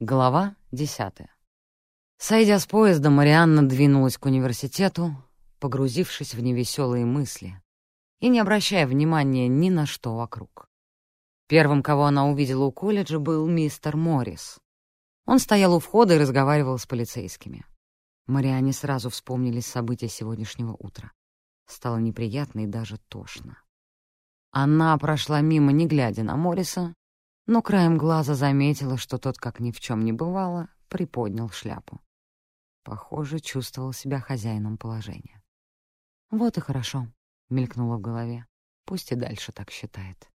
Глава десятая. Сойдя с поезда, Марианна двинулась к университету, погрузившись в невеселые мысли и не обращая внимания ни на что вокруг. Первым, кого она увидела у колледжа, был мистер Моррис. Он стоял у входа и разговаривал с полицейскими. Марианне сразу вспомнились события сегодняшнего утра. Стало неприятно и даже тошно. Она прошла мимо, не глядя на Морриса, но краем глаза заметила, что тот, как ни в чем не бывало, приподнял шляпу. Похоже, чувствовал себя хозяином положения. «Вот и хорошо», — мелькнуло в голове. «Пусть и дальше так считает».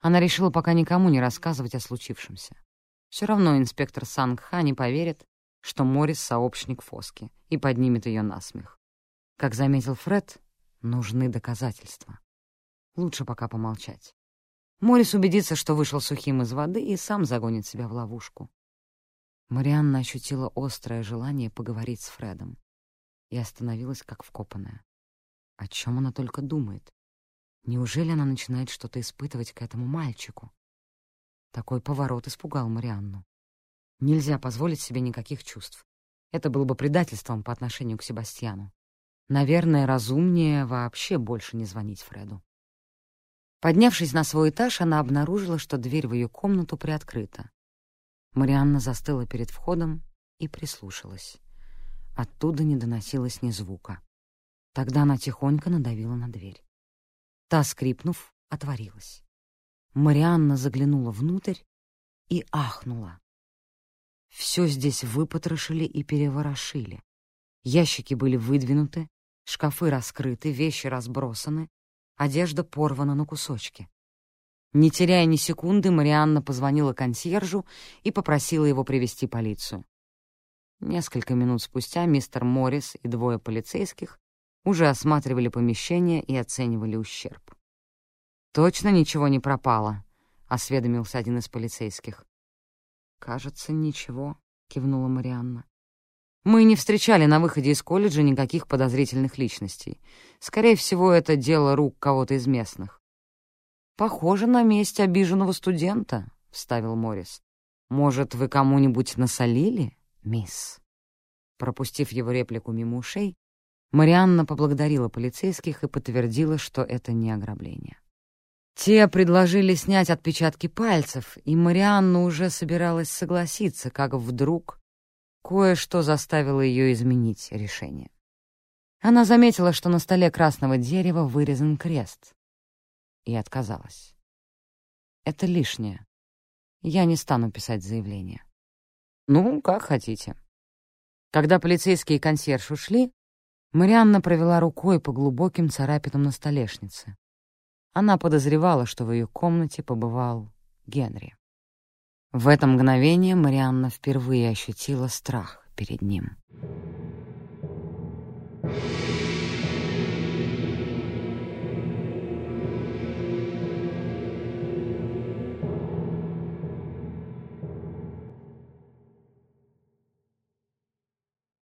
Она решила пока никому не рассказывать о случившемся. Все равно инспектор Сангха не поверит, что Морис — сообщник Фоски, и поднимет ее на смех. Как заметил Фред, нужны доказательства. Лучше пока помолчать. Морис убедится, что вышел сухим из воды и сам загонит себя в ловушку. Марианна ощутила острое желание поговорить с Фредом и остановилась как вкопанная. О чем она только думает? Неужели она начинает что-то испытывать к этому мальчику? Такой поворот испугал Марианну. Нельзя позволить себе никаких чувств. Это было бы предательством по отношению к Себастьяну. Наверное, разумнее вообще больше не звонить Фреду. Поднявшись на свой этаж, она обнаружила, что дверь в ее комнату приоткрыта. Марианна застыла перед входом и прислушалась. Оттуда не доносилось ни звука. Тогда она тихонько надавила на дверь. Та, скрипнув, отворилась. Марианна заглянула внутрь и ахнула. Все здесь выпотрошили и переворошили. Ящики были выдвинуты, шкафы раскрыты, вещи разбросаны, Одежда порвана на кусочки. Не теряя ни секунды, Марианна позвонила консьержу и попросила его привести полицию. Несколько минут спустя мистер Моррис и двое полицейских уже осматривали помещение и оценивали ущерб. «Точно ничего не пропало?» — осведомился один из полицейских. «Кажется, ничего», — кивнула Марианна. Мы не встречали на выходе из колледжа никаких подозрительных личностей. Скорее всего, это дело рук кого-то из местных. «Похоже на месть обиженного студента», — вставил Моррис. «Может, вы кому-нибудь насолили, мисс?» Пропустив его реплику мимо ушей, Марианна поблагодарила полицейских и подтвердила, что это не ограбление. Те предложили снять отпечатки пальцев, и Марианна уже собиралась согласиться, как вдруг Кое-что заставило ее изменить решение. Она заметила, что на столе красного дерева вырезан крест, и отказалась. «Это лишнее. Я не стану писать заявление». «Ну, как хотите». Когда полицейские и консьерж ушли, Марианна провела рукой по глубоким царапинам на столешнице. Она подозревала, что в ее комнате побывал Генри. В это мгновение Марианна впервые ощутила страх перед ним. Thank you.